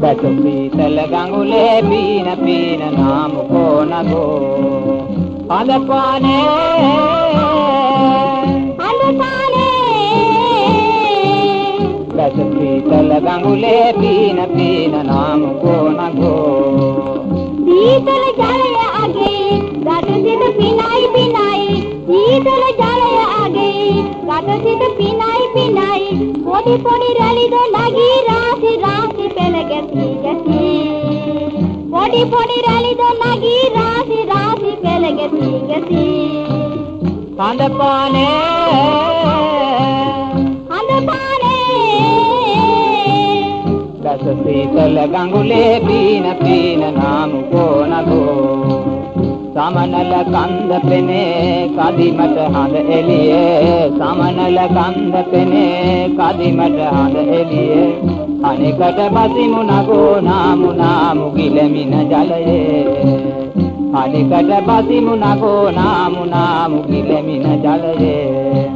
බැස සීතල ගඟුලේ පීන පීන නාමු කොනගෝ අඳපානේ. බැස සීතල ගඟුලේ පීන පීන නාමු කොනගෝ සීතල ජලය අගේ රට සිට පිනයි පිනයි. සීතල ජලය අගේ රැලි දො නගී රාසි රාසි පෙළ ගැසී ගැසී. පොඩි පොඩි රැලි දො නගී රාසි රාසි පෙළ ගැසී ගැසී. අඳපානේ හඳ පානේ බැස සීතල ගඟුලේ පීන පීන නාමු කොනගෝ සමනල කන්ද පෙනේ කදිමට හඳ එළියේ සමනල කන්ද පෙනේ කදිමට හඳ එළියේ. අනිකට බසිමු නගෝ නාමු නාමු ගිලමින ජලයේ. අනිකට බසිමු නගෝ නාමු නාමු ගිලමින ජලයේ.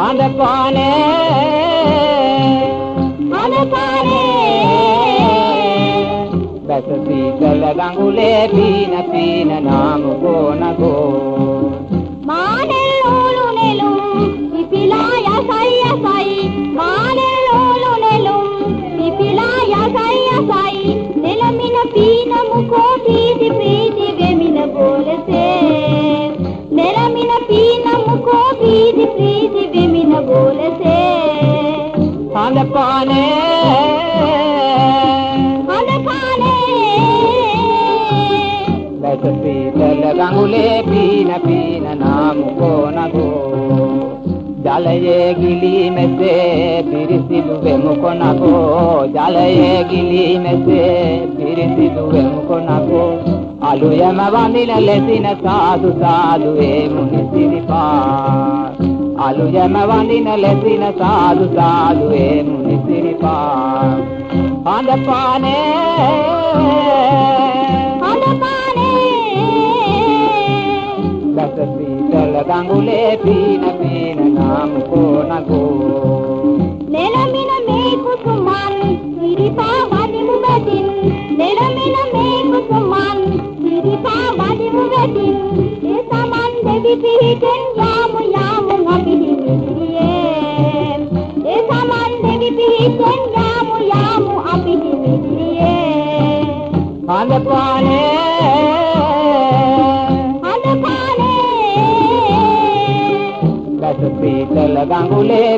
හඳ පානේ හඳ පානේ. බැස සීතල ගඟුලේ පීන පීන නාමු ගෝනගෝ මානෙල් හඳ පානේ හඳ පානේ බැස සීතල ගඟුලේ පීන පීන නාමු ගෝනගෝ ජලයේ ගිලි මෙසේ පිරිසිදු වෙමු කොනගෝ ජලයේ ගිලි මෙසේ පිරිසිදු වෙමු කොනගෝ අලුයම වඳින ලෙසින සාදු සාදු ඒ මුනි සිරිපා අලුයම වඳින ලෙසින සාදු සාදු ඒ මුනි සිරිපා හඳ පානේ. හඳ පානේ දස සීතල ගඟුලේ පීන පීන නාම කොනගෝ නෙළමින මේ කුසුමන් සිරිපා වදිමු වැටින් නෙළමින මේ කුසුමන් සිරිපා වදිමු වැටින් ඒ සමන් දෙවි පිහිටෙන් දෙවි පිහිටෙන් යාමු යාමු අපි හිමිරියේ හඳ පානේ හඳ පානේ දස සීතල ගඟුලේ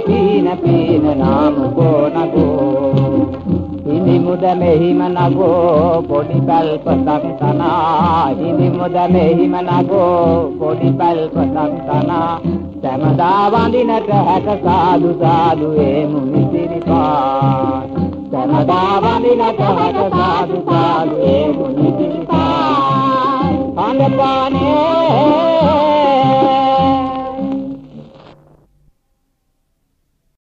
මුද මෙහිම නගෝ පොඩි කල්පතක් තනා හිඳි මුද මෙහිම නගෝ පොඩි කල්පතක් තනා සමදා වඳිනට හැක සාදු සාදු ඒ මුනි සිරිපා සමදා වඳිනට හැක සාදු සාදු ඒ මුනි සිරිපා හඳ පානේ